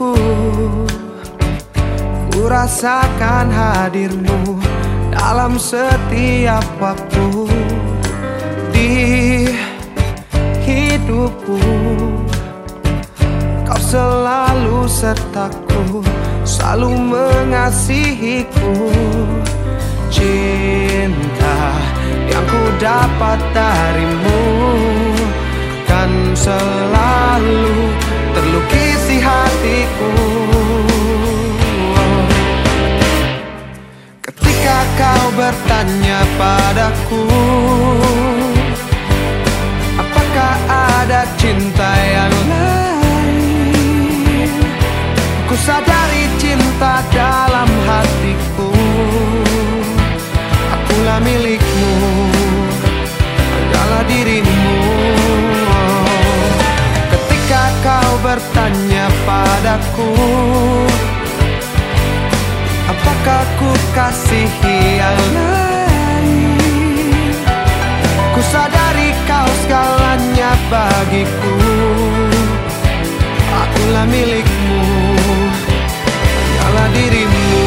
hidupku Ku rasakan hadirmu dalam setiap waktu Di hidupku. Kau selalu sertaku Selalu mengasihiku. Cinta yang ku dapat darimu Kan selalu padaku. Apakah ada cinta yang lain? Ku sadari cinta dalam hatiku. Akulah milikmu Adalah dirimu. Ketika kau bertanya padaku Apakah ku kasihi yang lain bagiku. Akulah milikmu Hanyalah dirimu.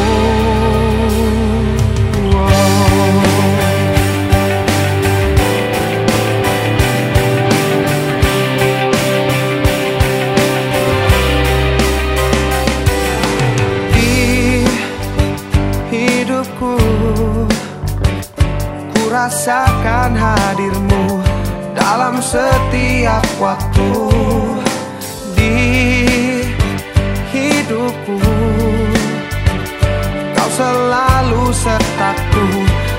Rasakan hadirmu dalam setiap waktu Di hidupku. Kau selalu sertaku,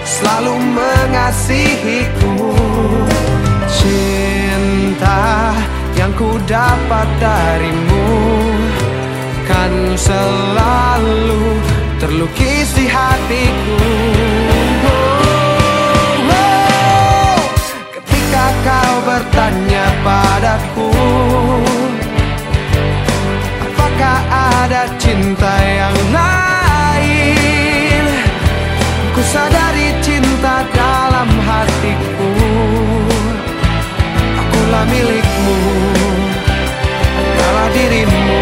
selalu mengasihiku. Cinta yang ku dapat darimu Kan selalu terlukis di hatiku bertanya padaku. Apakah ada cinta yang lain? Ku sadari cinta dalam hatiku. Akulah milikmu Adalah dirimu.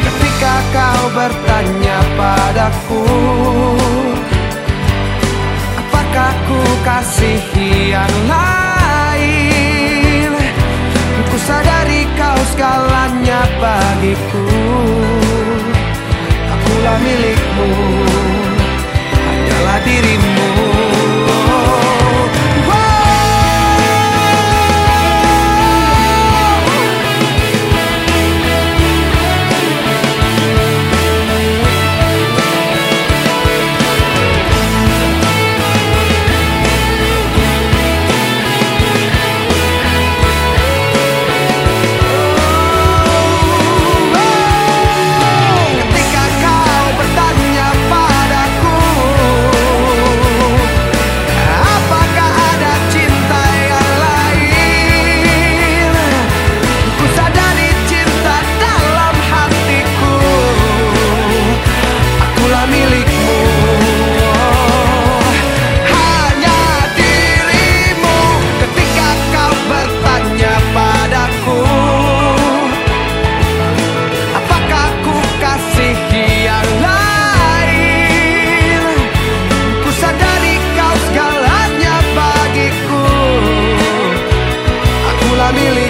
Ketika kau bertanya padaku Apakah ku kasihi yang lain bagiku family.